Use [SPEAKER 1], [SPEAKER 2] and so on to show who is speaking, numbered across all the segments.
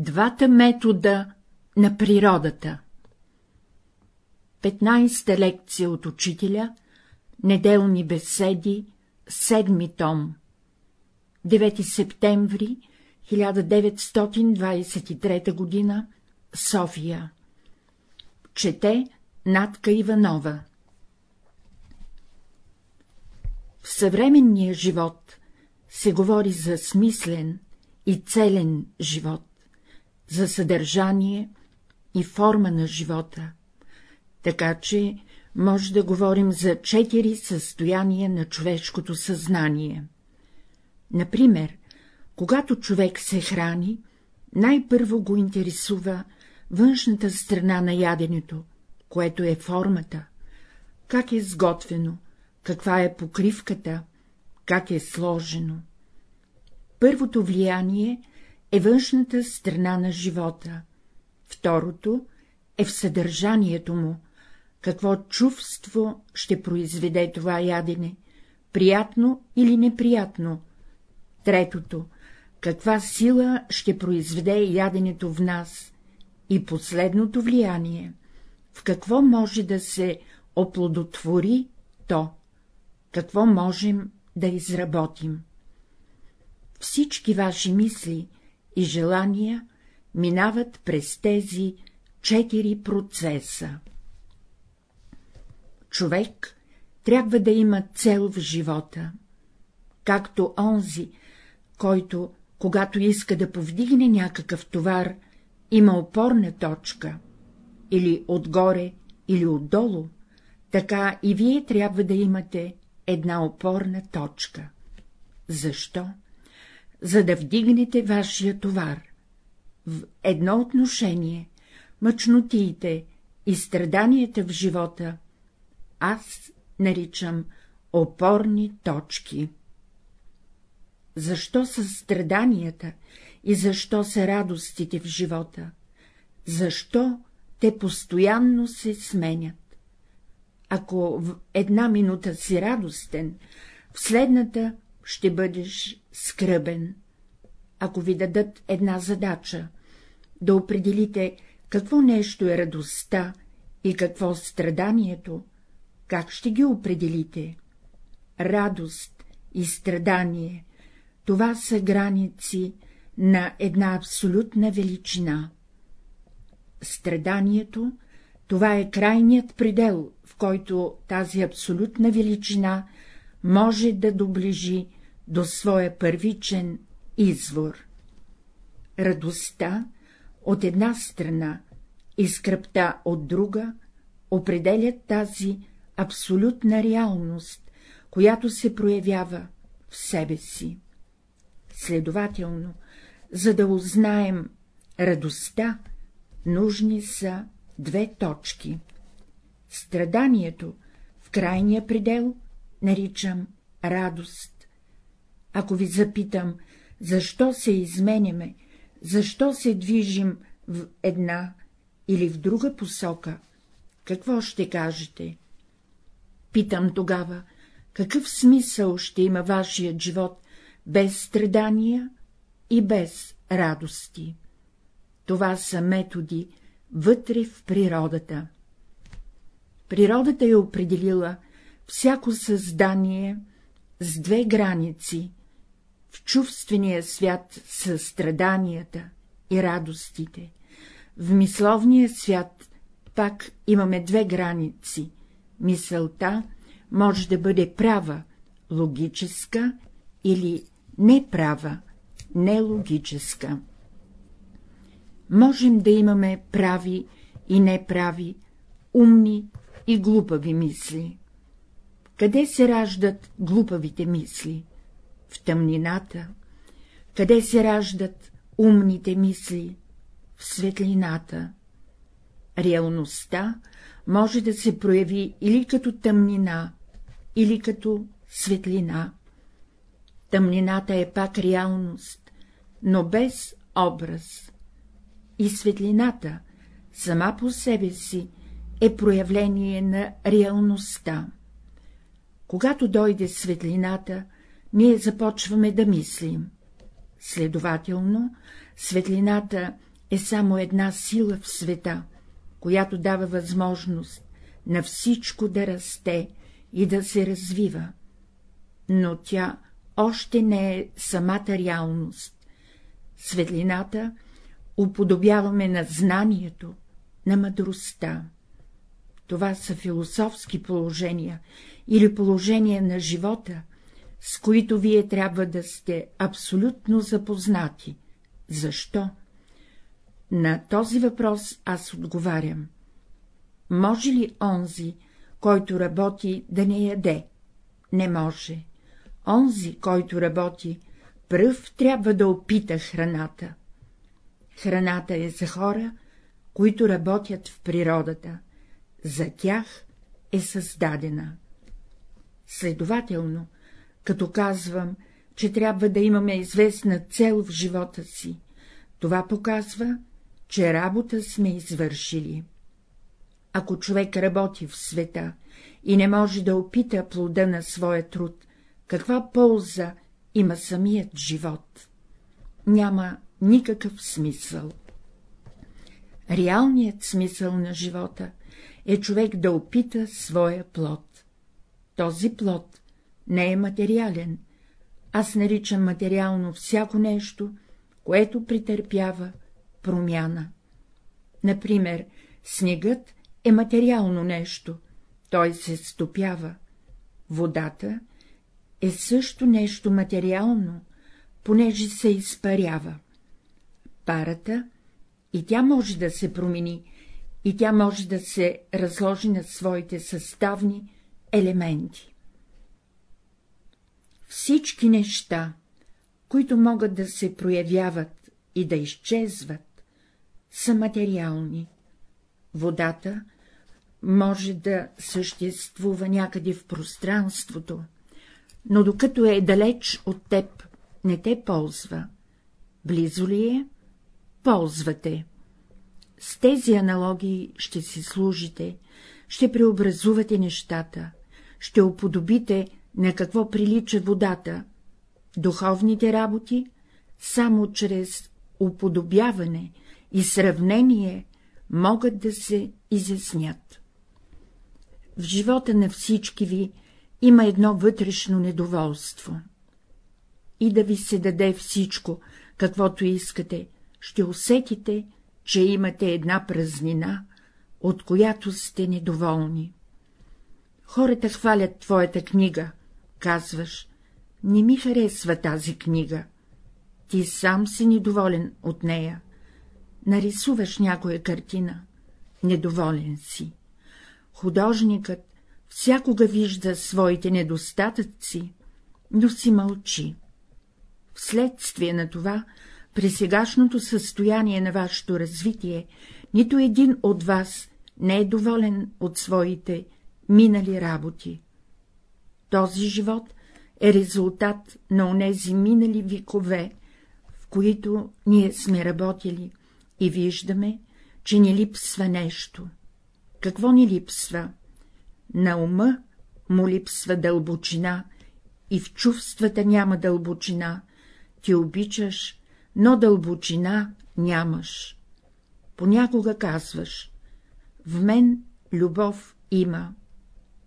[SPEAKER 1] Двата метода на природата. 15-та лекция от учителя, неделни беседи, седми том. 9 септември 1923 г. София. Чете Натка Иванова. В съвременния живот се говори за смислен и целен живот, за съдържание и форма на живота, така че може да говорим за четири състояния на човешкото съзнание. Например, когато човек се храни, най-първо го интересува външната страна на яденето, което е формата, как е сготвено, каква е покривката, как е сложено. Първото влияние е външната страна на живота, второто е в съдържанието му, какво чувство ще произведе това ядене, приятно или неприятно, третото. Каква сила ще произведе яденето в нас? И последното влияние, в какво може да се оплодотвори то, какво можем да изработим. Всички ваши мисли и желания минават през тези четири процеса. Човек трябва да има цел в живота, както онзи, който, когато иска да повдигне някакъв товар, има опорна точка, или отгоре, или отдолу, така и вие трябва да имате една опорна точка. Защо? За да вдигнете вашия товар. В едно отношение, мъчнотиите и страданията в живота, аз наричам опорни точки. Защо са страданията и защо са радостите в живота? Защо те постоянно се сменят? Ако в една минута си радостен, в следната ще бъдеш скръбен. Ако ви дадат една задача, да определите какво нещо е радостта и какво страданието, как ще ги определите? Радост и страдание — това са граници на една абсолютна величина. Страданието — това е крайният предел, в който тази абсолютна величина може да доближи до своя първичен извор. Радостта от една страна и скръпта от друга определят тази абсолютна реалност, която се проявява в себе си. Следователно, за да узнаем радостта, нужни са две точки. Страданието в крайния предел наричам радост. Ако ви запитам, защо се изменяме, защо се движим в една или в друга посока, какво ще кажете? Питам тогава, какъв смисъл ще има вашият живот без страдания и без радости? Това са методи вътре в природата. Природата е определила всяко създание с две граници — в чувствения свят са страданията и радостите, в мисловния свят пак имаме две граници мисълта може да бъде права, логическа или неправа, нелогическа. Можем да имаме прави и неправи, умни и глупави мисли. Къде се раждат глупавите мисли? В тъмнината. Къде се раждат умните мисли? В светлината. Реалността може да се прояви или като тъмнина, или като светлина. Тъмнината е пак реалност, но без образ. И светлината сама по себе си е проявление на реалността. Когато дойде светлината, ние започваме да мислим. Следователно, светлината е само една сила в света, която дава възможност на всичко да расте и да се развива, но тя още не е самата реалност. Светлината уподобяваме на знанието, на мъдростта. Това са философски положения или положения на живота, с които вие трябва да сте абсолютно запознати. Защо? На този въпрос аз отговарям. Може ли онзи, който работи, да не яде? Не може. Онзи, който работи, пръв трябва да опита храната. Храната е за хора, които работят в природата. За тях е създадена. Следователно, като казвам, че трябва да имаме известна цел в живота си, това показва, че работа сме извършили. Ако човек работи в света и не може да опита плода на своя труд, каква полза има самият живот? Няма никакъв смисъл. Реалният смисъл на живота е човек да опита своя плод. Този плод не е материален. Аз наричам материално всяко нещо, което претърпява промяна. Например, снегът е материално нещо, той се стопява. Водата е също нещо материално, понеже се изпарява. Парата и тя може да се промени, и тя може да се разложи на своите съставни елементи. Всички неща, които могат да се проявяват и да изчезват, са материални. Водата може да съществува някъде в пространството, но докато е далеч от теб, не те ползва. Близо ли е? Ползвате. С тези аналогии ще си служите, ще преобразувате нещата, ще уподобите на какво прилича водата, духовните работи, само чрез уподобяване и сравнение могат да се изяснят. В живота на всички ви има едно вътрешно недоволство. И да ви се даде всичко, каквото искате, ще усетите, че имате една празнина, от която сте недоволни. Хората хвалят твоята книга, казваш, не ми харесва тази книга. Ти сам си недоволен от нея. Нарисуваш някоя картина, недоволен си. Художникът всякога вижда своите недостатъци, но си мълчи. Вследствие на това, при сегашното състояние на вашето развитие, нито един от вас не е доволен от своите минали работи. Този живот е резултат на онези минали векове, в които ние сме работили и виждаме, че ни липсва нещо. Какво ни липсва? На ума му липсва дълбочина и в чувствата няма дълбочина. Ти обичаш, но дълбочина нямаш. Понякога казваш — в мен любов има,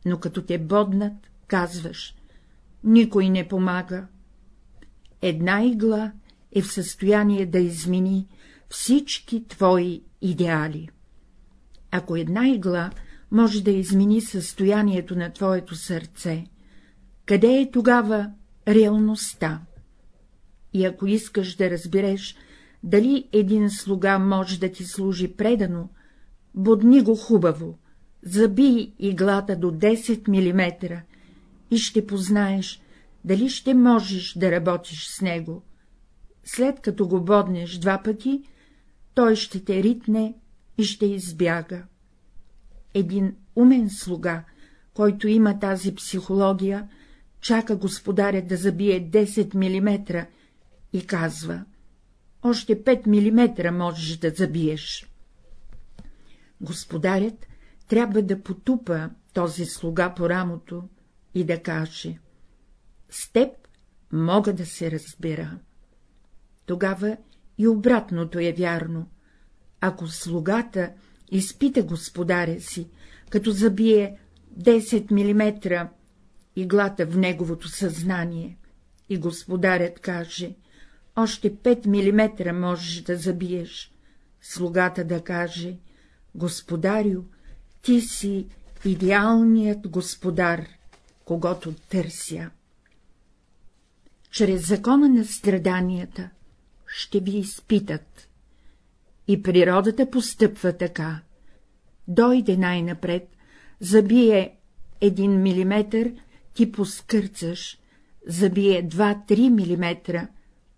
[SPEAKER 1] но като те боднат, казваш — никой не помага. Една игла е в състояние да измени всички твои идеали. Ако една игла може да измени състоянието на твоето сърце, къде е тогава реалността? И ако искаш да разбереш, дали един слуга може да ти служи предано, бодни го хубаво, забий иглата до 10 мм и ще познаеш, дали ще можеш да работиш с него. След като го боднеш два пъти, той ще те ритне и ще избяга. Един умен слуга, който има тази психология, чака господаря да забие 10 мм и казва — още 5 мм можеш да забиеш. Господарят трябва да потупа този слуга по рамото и да каже — с теб мога да се разбера. Тогава и обратното е вярно. ако слугата изпита господаря си, като забие 10 мм иглата в неговото съзнание, и господарят каже, още 5 мм можеш да забиеш, слугата да каже, господарю, ти си идеалният господар, когато търся. Чрез закона на страданията ще ви изпитат. И природата постъпва така. Дойде най-напред, забие един милиметър, ти поскърцаш, забие два-три милиметра,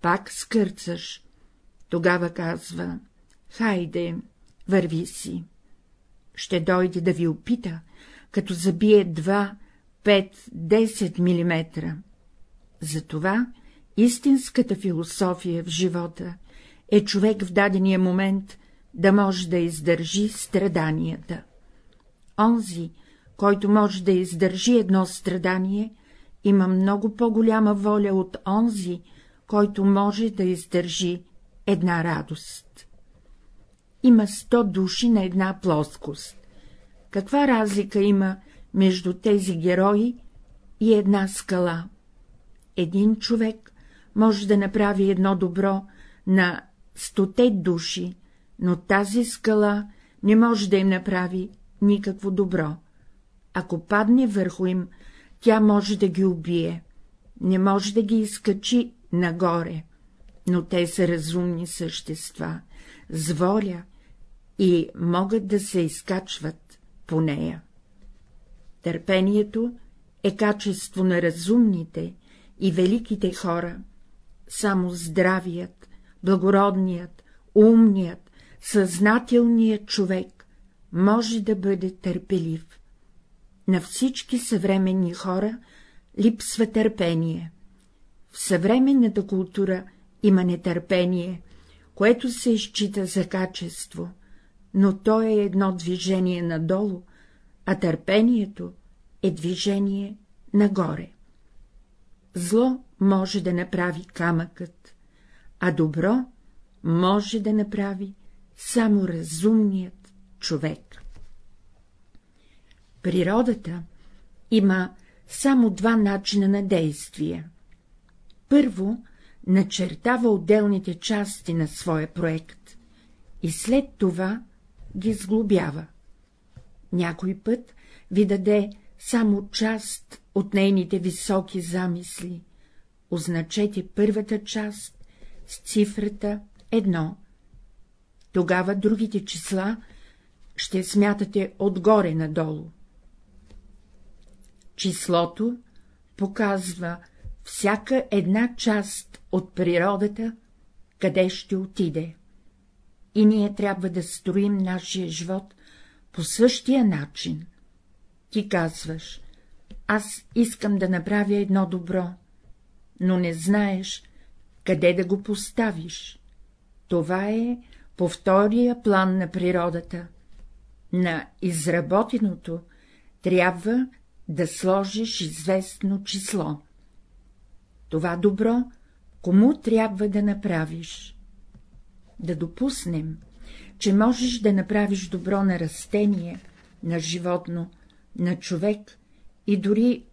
[SPEAKER 1] пак скърцаш. Тогава казва, хайде, върви си. Ще дойде да ви опита, като забие 2, 5, 10 милиметра. Затова истинската философия в живота е човек в дадения момент да може да издържи страданията. Онзи, който може да издържи едно страдание, има много по-голяма воля от онзи, който може да издържи една радост. Има сто души на една плоскост. Каква разлика има между тези герои и една скала? Един човек може да направи едно добро на стоте души, но тази скала не може да им направи никакво добро. Ако падне върху им, тя може да ги убие, не може да ги изкачи нагоре, но те са разумни същества, с воля и могат да се изкачват по нея. Търпението е качество на разумните и великите хора, само здравият, благородният, умният, съзнателният човек може да бъде търпелив. На всички съвременни хора липсва търпение. В съвременната култура има нетърпение, което се изчита за качество, но то е едно движение надолу, а търпението е движение нагоре. Зло може да направи камъкът, а добро може да направи само разумният човек. Природата има само два начина на действие. Първо, начертава отделните части на своя проект и след това ги сглобява. Някой път ви даде само част от нейните високи замисли. Означете първата част с цифрата едно. Тогава другите числа ще смятате отгоре надолу. Числото показва всяка една част от природата, къде ще отиде. И ние трябва да строим нашия живот по същия начин. Ти казваш, аз искам да направя едно добро, но не знаеш, къде да го поставиш. Това е по втория план на природата. На изработеното трябва да сложиш известно число. Това добро кому трябва да направиш? Да допуснем, че можеш да направиш добро на растение, на животно, на човек и дори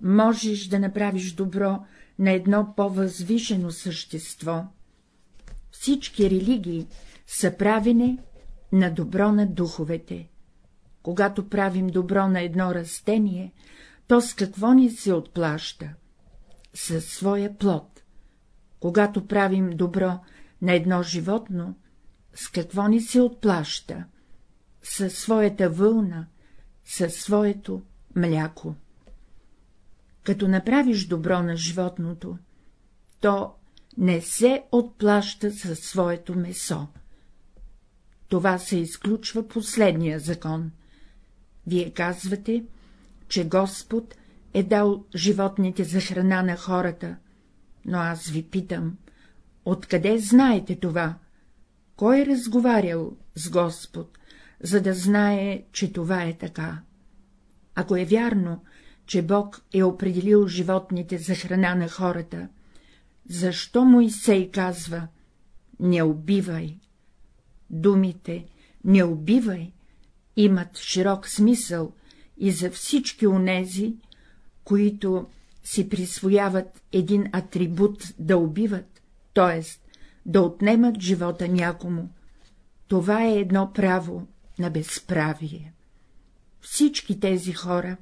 [SPEAKER 1] можеш да направиш добро на едно по-възвишено същество. Всички религии са правене на добро на духовете. Когато правим добро на едно растение, то с какво ни се отплаща? Със своя плод. Когато правим добро на едно животно, с какво ни се отплаща? Със своята вълна, със своето мляко. Като направиш добро на животното, то не се отплаща със своето месо. Това се изключва последния закон. Вие казвате, че Господ е дал животните за храна на хората, но аз ви питам, откъде знаете това? Кой е разговарял с Господ, за да знае, че това е така? Ако е вярно, че Бог е определил животните за храна на хората, защо Моисей казва — не убивай? думите «не убивай» имат широк смисъл и за всички онези, които си присвояват един атрибут да убиват, т.е. да отнемат живота някому. Това е едно право на безправие. Всички тези хора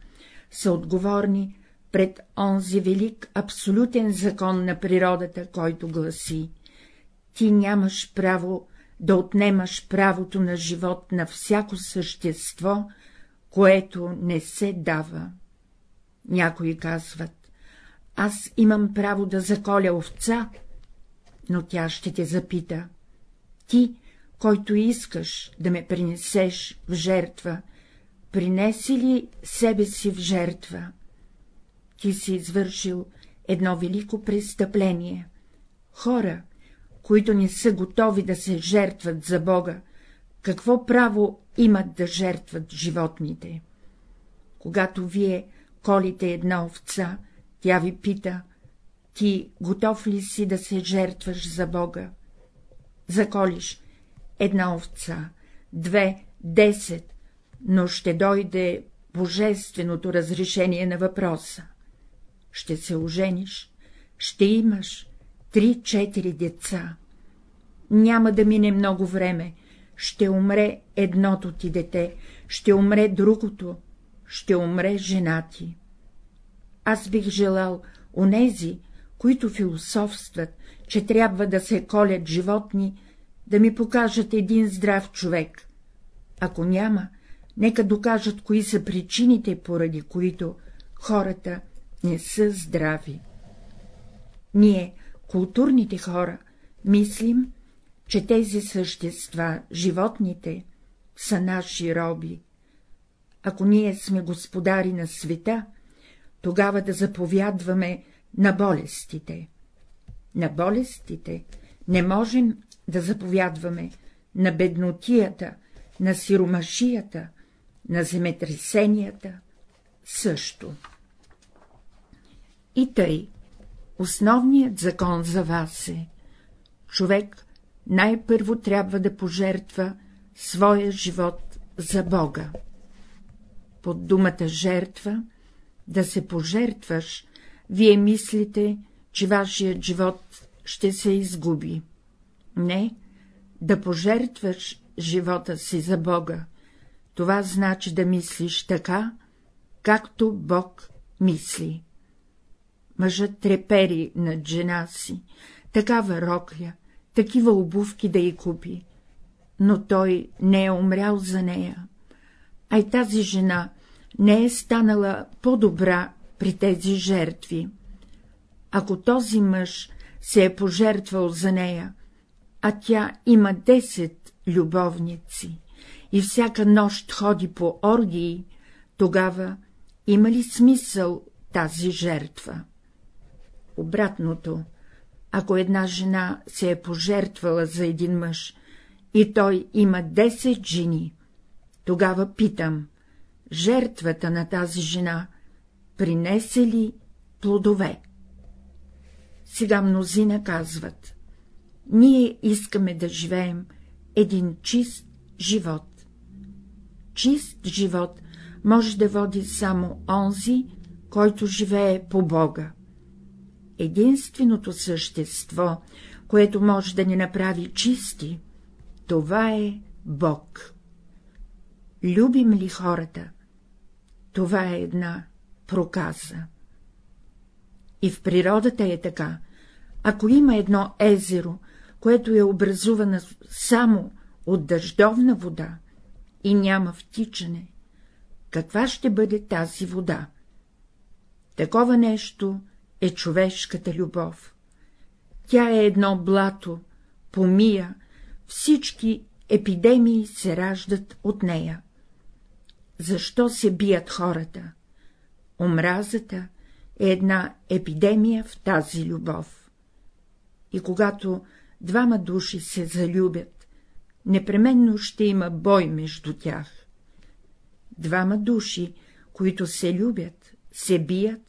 [SPEAKER 1] са отговорни пред онзи велик абсолютен закон на природата, който гласи — ти нямаш право да отнемаш правото на живот на всяко същество, което не се дава. Някои казват, аз имам право да заколя овца, но тя ще те запита, ти, който искаш да ме принесеш в жертва, принеси ли себе си в жертва? Ти си извършил едно велико престъпление. Хора, които не са готови да се жертват за Бога, какво право имат да жертват животните? Когато вие колите една овца, тя ви пита, ти готов ли си да се жертваш за Бога? Заколиш една овца, две, десет, но ще дойде божественото разрешение на въпроса. Ще се ожениш, ще имаш три-четири деца. Няма да мине много време, ще умре едното ти дете, ще умре другото, ще умре жена ти. Аз бих желал онези, които философстват, че трябва да се колят животни, да ми покажат един здрав човек. Ако няма, нека докажат, кои са причините, поради които хората не са здрави. Ние, културните хора, мислим, че тези същества, животните, са наши роби. Ако ние сме господари на света, тогава да заповядваме на болестите. На болестите не можем да заповядваме на беднотията, на сиромашията, на земетресенията също. И тъй, основният закон за вас е, човек най-първо трябва да пожертва своя живот за Бога. Под думата жертва, да се пожертваш, вие мислите, че вашият живот ще се изгуби. Не, да пожертваш живота си за Бога, това значи да мислиш така, както Бог мисли. Мъжът трепери над жена си, такава рокля, такива обувки да й купи, но той не е умрял за нея, а и тази жена не е станала по-добра при тези жертви. Ако този мъж се е пожертвал за нея, а тя има десет любовници и всяка нощ ходи по оргии, тогава има ли смисъл тази жертва? Обратното, ако една жена се е пожертвала за един мъж и той има 10 жени, тогава питам, жертвата на тази жена принесе ли плодове? Сега мнозина казват, ние искаме да живеем един чист живот. Чист живот може да води само онзи, който живее по Бога единственото същество, което може да ни направи чисти, това е Бог. Любим ли хората? Това е една проказа. И в природата е така. Ако има едно езеро, което е образувано само от дъждовна вода и няма втичане, каква ще бъде тази вода? Такова нещо е човешката любов. Тя е едно блато, помия, всички епидемии се раждат от нея. Защо се бият хората? Омразата е една епидемия в тази любов. И когато двама души се залюбят, непременно ще има бой между тях. Двама души, които се любят, се бият,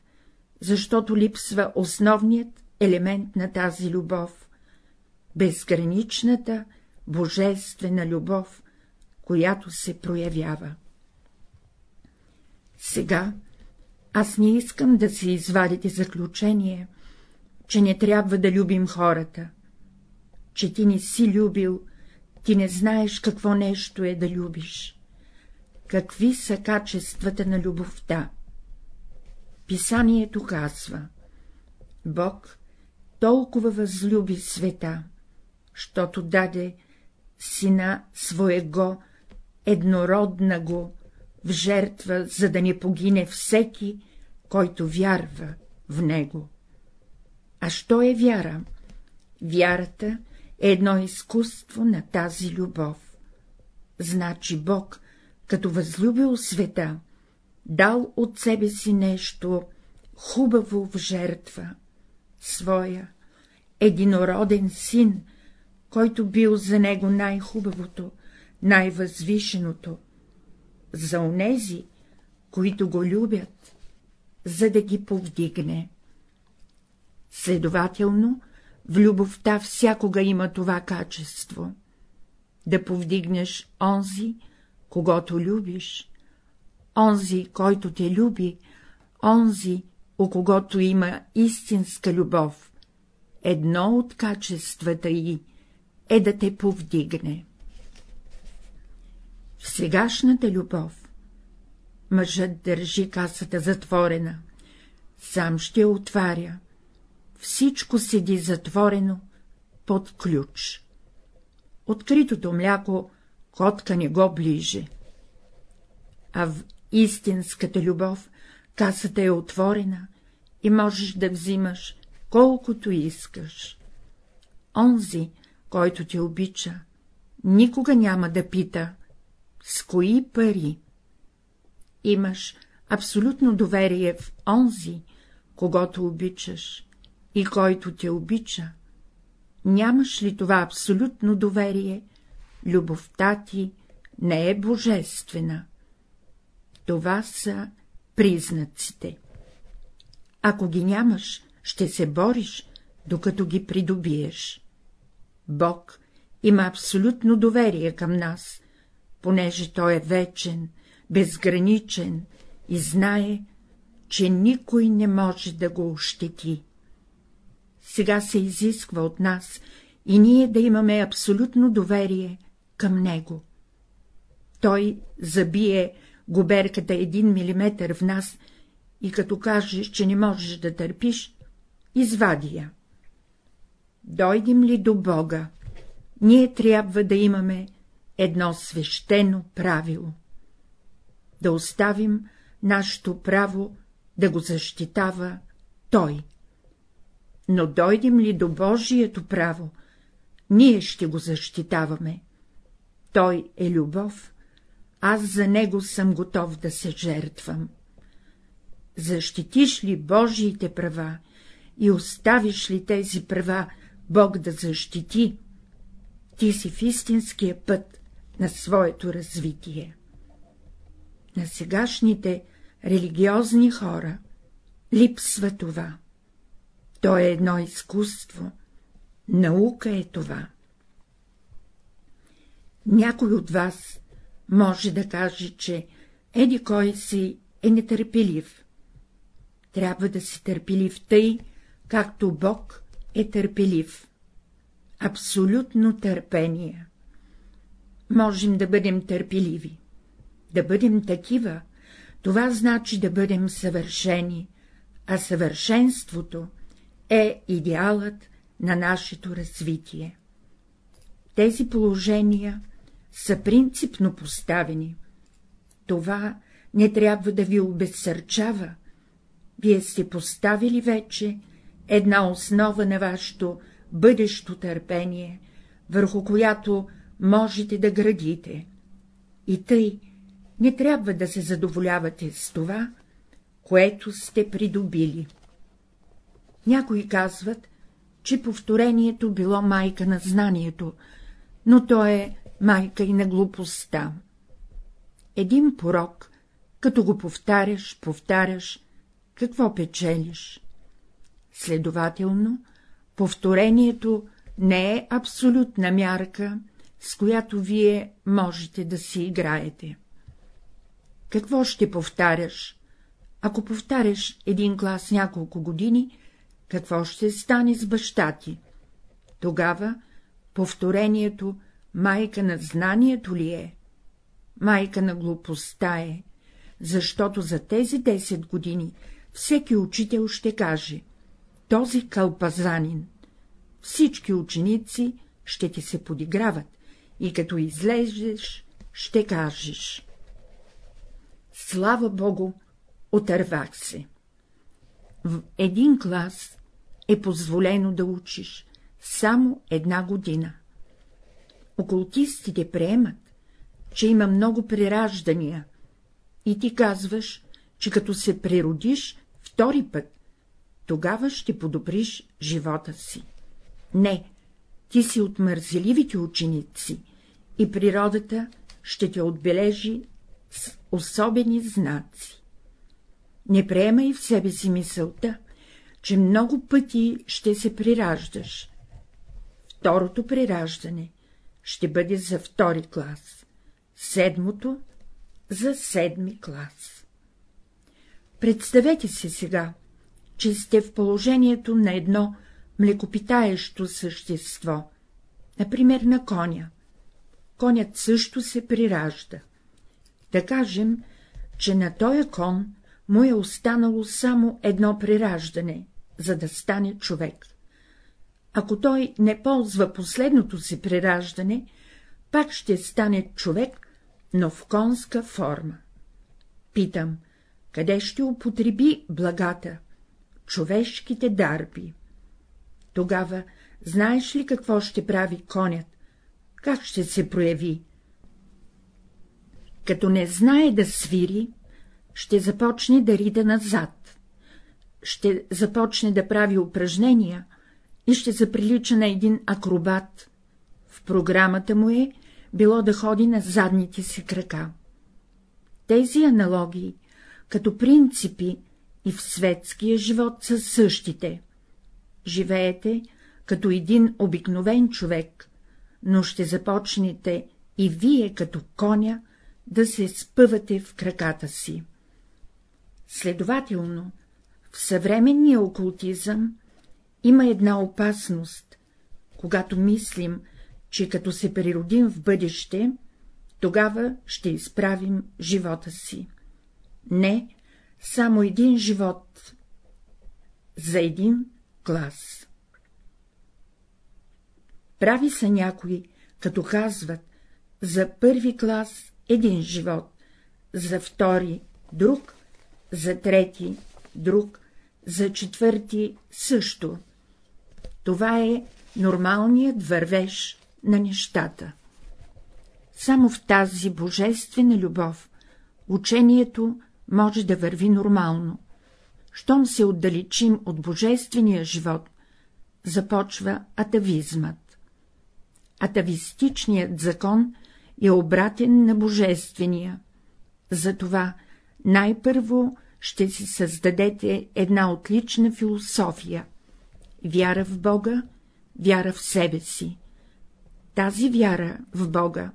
[SPEAKER 1] защото липсва основният елемент на тази любов — безграничната божествена любов, която се проявява. Сега аз не искам да си извадите заключение, че не трябва да любим хората, че ти не си любил, ти не знаеш какво нещо е да любиш. Какви са качествата на любовта? Писанието казва — Бог толкова възлюби света, щото даде сина своего, еднородна го, в жертва, за да не погине всеки, който вярва в него. А що е вяра? Вярата е едно изкуство на тази любов. Значи Бог, като възлюбил света, дал от себе си нещо хубаво в жертва, своя единороден син, който бил за него най-хубавото, най-възвишеното, за онези, които го любят, за да ги повдигне. Следователно, в любовта всякога има това качество — да повдигнеш онзи, когато любиш, онзи, който те люби, онзи, у когото има истинска любов, едно от качествата й е да те повдигне. В сегашната любов мъжът държи касата затворена, сам ще отваря, всичко седи затворено под ключ. Откритото мляко котка не го ближе. А в истинската любов касата е отворена и можеш да взимаш колкото искаш. Онзи, който те обича, никога няма да пита с кои пари. Имаш абсолютно доверие в онзи, когато обичаш и който те обича. Нямаш ли това абсолютно доверие, любовта ти не е божествена. Това са признаците. Ако ги нямаш, ще се бориш, докато ги придобиеш. Бог има абсолютно доверие към нас, понеже Той е вечен, безграничен и знае, че никой не може да го ощети. Сега се изисква от нас и ние да имаме абсолютно доверие към Него. Той забие губерката един милиметър в нас и като кажеш, че не можеш да търпиш, извади я. Дойдем ли до Бога, ние трябва да имаме едно свещено правило. Да оставим нашето право да го защитава Той. Но дойдем ли до Божието право, ние ще го защитаваме. Той е любов, аз за него съм готов да се жертвам. Защитиш ли Божиите права и оставиш ли тези права Бог да защити, ти си в истинския път на своето развитие. На сегашните религиозни хора липсва това. То е едно изкуство, наука е това. Някой от вас може да каже, че еди кой си е нетърпелив. Трябва да си търпелив тъй, както Бог е търпелив. Абсолютно търпение. Можем да бъдем търпеливи. Да бъдем такива, това значи да бъдем съвършени, а съвършенството е идеалът на нашето развитие. Тези положения са принципно поставени. Това не трябва да ви обезсърчава. Вие сте поставили вече една основа на вашето бъдещо търпение, върху която можете да градите. И тъй не трябва да се задоволявате с това, което сте придобили. Някои казват, че повторението било майка на знанието, но то е майка и на глупостта. Един порок, като го повтаряш, повтаряш, какво печелиш? Следователно, повторението не е абсолютна мярка с която вие можете да си играете. Какво ще повтаряш? Ако повтаряш един клас няколко години, какво ще стане с баща ти? Тогава повторението майка на знанието ли е? Майка на глупостта е, защото за тези 10 години всеки учител ще каже — този кълпазанин. Всички ученици ще ти се подиграват и като излезеш, ще кажеш — слава Богу, отървах се. В един клас е позволено да учиш само една година. Окултистите приемат, че има много прераждания, и ти казваш, че като се природиш втори път, тогава ще подобриш живота си. Не, ти си от мързеливите ученици и природата ще те отбележи с особени знаци. Не приемай в себе си мисълта, че много пъти ще се прираждаш. Второто прираждане ще бъде за втори клас, седмото — за седми клас. Представете си сега, че сте в положението на едно млекопитаещо същество, например на коня. Конят също се приражда. Да кажем, че на този кон му е останало само едно прираждане, за да стане човек. Ако той не ползва последното си прираждане, пак ще стане човек, но в конска форма. Питам, къде ще употреби благата? Човешките дарби. Тогава знаеш ли какво ще прави конят? Как ще се прояви? Като не знае да свири, ще започне да рида назад, ще започне да прави упражнения и ще заприлича на един акробат. В програмата му е било да ходи на задните си крака. Тези аналогии, като принципи и в светския живот са същите. Живеете като един обикновен човек, но ще започнете и вие като коня да се спъвате в краката си. Следователно, в съвременния окултизъм има една опасност, когато мислим, че като се природим в бъдеще, тогава ще изправим живота си. Не, само един живот за един клас. Прави са някои, като казват, за първи клас един живот, за втори друг, за трети друг, за четвърти също. Това е нормалният вървеж на нещата. Само в тази божествена любов учението може да върви нормално. Щом се отдалечим от божествения живот, започва атавизмът. Атавистичният закон е обратен на божествения. Затова най-първо ще си създадете една отлична философия — вяра в Бога, вяра в себе си. Тази вяра в Бога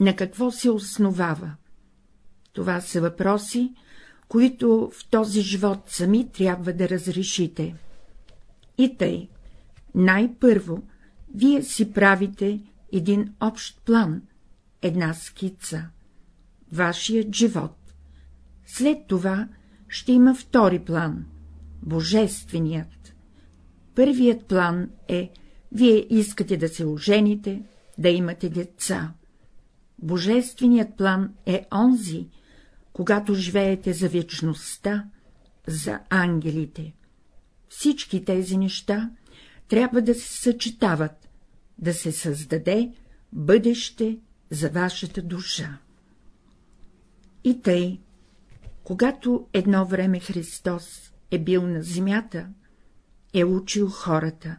[SPEAKER 1] на какво се основава? Това са въпроси, които в този живот сами трябва да разрешите. И тъй, най-първо, вие си правите един общ план, една скица, вашият живот. След това ще има втори план — божественият. Първият план е, вие искате да се ожените, да имате деца. Божественият план е онзи, когато живеете за вечността, за ангелите. Всички тези неща трябва да се съчетават, да се създаде бъдеще за вашата душа. И тъй, когато едно време Христос е бил на земята, е учил хората.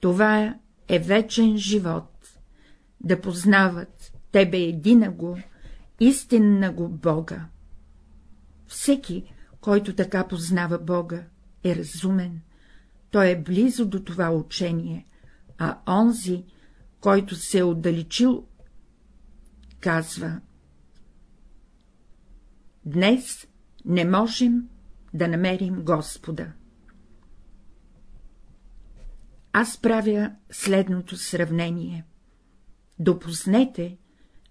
[SPEAKER 1] Това е вечен живот, да познават Тебе едина го, истинна го Бога. Всеки, който така познава Бога, е разумен, той е близо до това учение, а онзи, който се е отдалечил, казва Днес не можем да намерим Господа. Аз правя следното сравнение. Допуснете,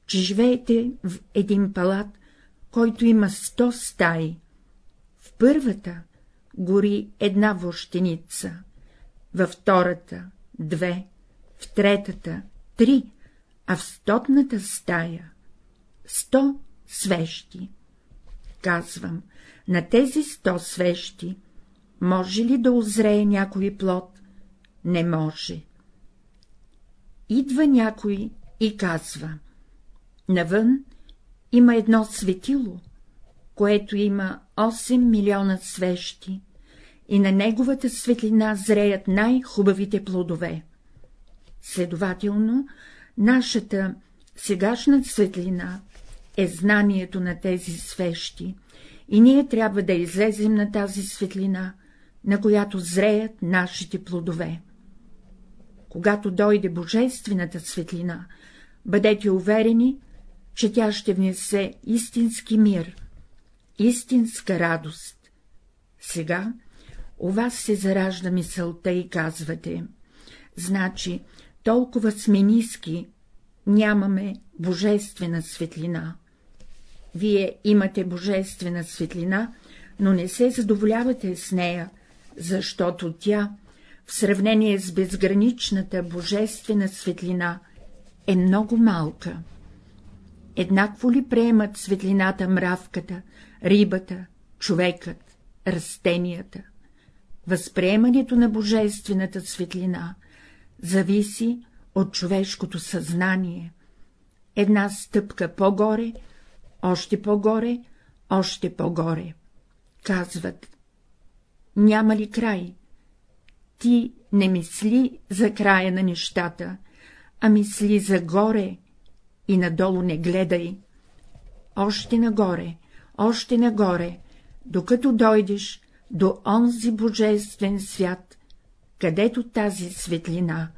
[SPEAKER 1] че живеете в един палат, който има сто стаи. В първата гори една вощеница, във втората — две, в третата — три, а в стотната стая — сто свещи. Казвам, на тези сто свещи може ли да озрее някой плод? Не може. Идва някой и казва, навън има едно светило, което има 8 милиона свещи, и на неговата светлина зреят най-хубавите плодове. Следователно, нашата сегашна светлина е знанието на тези свещи, и ние трябва да излезем на тази светлина, на която зреят нашите плодове. Когато дойде божествената светлина, бъдете уверени, че тя ще внесе истински мир, истинска радост. Сега у вас се заражда мисълта и казвате, значи толкова сме ниски, нямаме божествена светлина. Вие имате божествена светлина, но не се задоволявате с нея, защото тя, в сравнение с безграничната божествена светлина, е много малка. Еднакво ли приемат светлината мравката, рибата, човекът, растенията? Възприемането на божествената светлина зависи от човешкото съзнание. Една стъпка по-горе, още по-горе, още по-горе. Казват, няма ли край? Ти не мисли за края на нещата, а мисли за горе и надолу не гледай. Още нагоре, още нагоре, докато дойдеш до онзи божествен свят, където тази светлина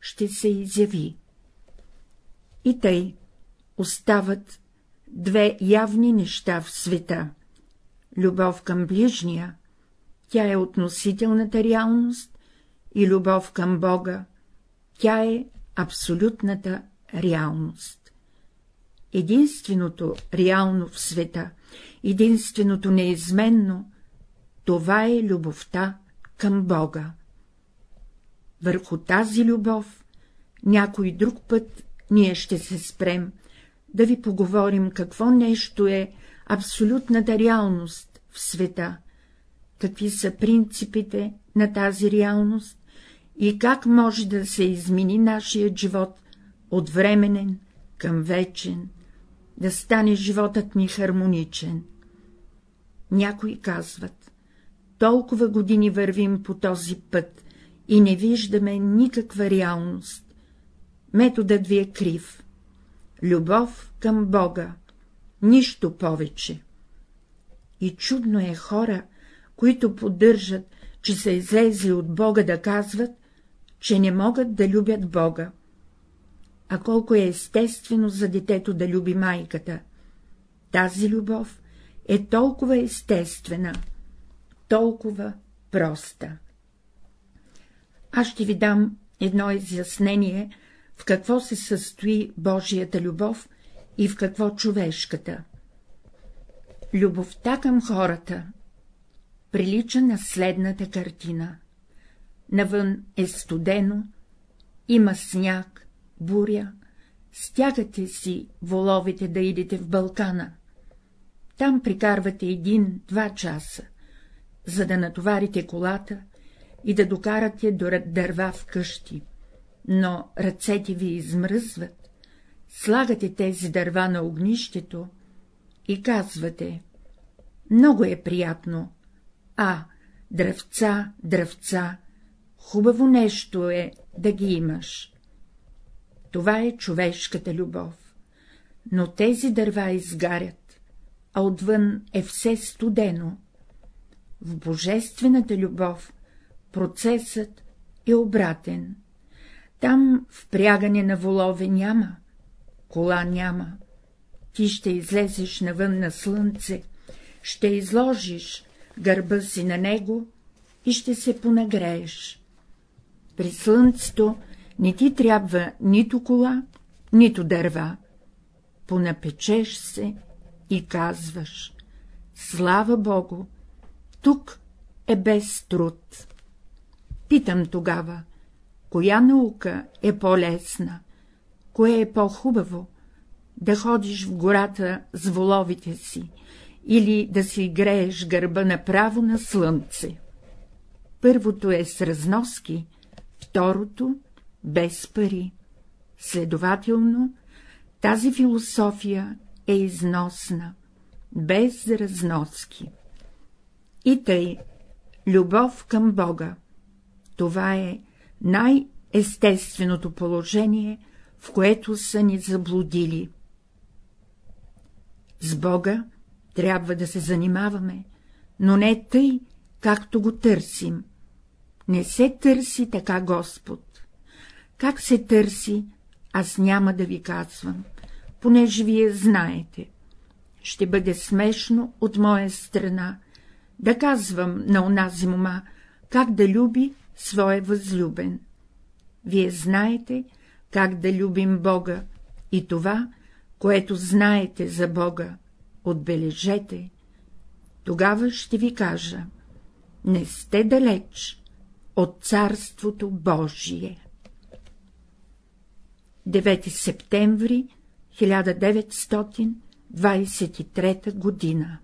[SPEAKER 1] ще се изяви. И тъй остават две явни неща в света — любов към ближния, тя е относителната реалност, и любов към Бога, тя е абсолютната реалност. Единственото реално в света, единственото неизменно, това е любовта към Бога. Върху тази любов някой друг път ние ще се спрем, да ви поговорим какво нещо е абсолютната реалност в света, какви са принципите на тази реалност и как може да се измени нашият живот от временен към вечен, да стане животът ни хармоничен. Някои казват, толкова години вървим по този път и не виждаме никаква реалност. Методът ви е крив. Любов към Бога, нищо повече. И чудно е хора, които поддържат, че са излезли от Бога да казват, че не могат да любят Бога. А колко е естествено за детето да люби майката. Тази любов е толкова естествена, толкова проста. Аз ще ви дам едно изяснение, в какво се състои Божията любов и в какво човешката. Любовта към хората прилича на следната картина. Навън е студено, има сняг, буря, стягате си воловите да идете в Балкана. Там прикарвате един-два часа, за да натоварите колата и да докарате до дърва в къщи, но ръцете ви измръзват, слагате тези дърва на огнището и казвате — много е приятно, а, дръвца, дръвца, хубаво нещо е да ги имаш. Това е човешката любов. Но тези дърва изгарят, а отвън е все студено. В божествената любов процесът е обратен. Там впрягане на волове няма, кола няма, ти ще излезеш навън на слънце, ще изложиш гърба си на него и ще се понагрееш. При слънцето не ти трябва нито кола, нито дърва. Понапечеш се и казваш — слава Богу, тук е без труд. Питам тогава, коя наука е по-лесна, кое е по-хубаво, да ходиш в гората с воловите си или да си грееш гърба направо на слънце. Първото е с разноски, второто — без пари. Следователно, тази философия е износна, без разноски. И тъй, любов към Бога, това е най-естественото положение, в което са ни заблудили. С Бога трябва да се занимаваме, но не тъй, както го търсим. Не се търси така Господ. Как се търси, аз няма да ви казвам, понеже вие знаете. Ще бъде смешно от моя страна да казвам на онази мома, как да люби своя възлюбен. Вие знаете, как да любим Бога и това, което знаете за Бога, отбележете. Тогава ще ви кажа, не сте далеч от Царството Божие. 9 септември 1923 година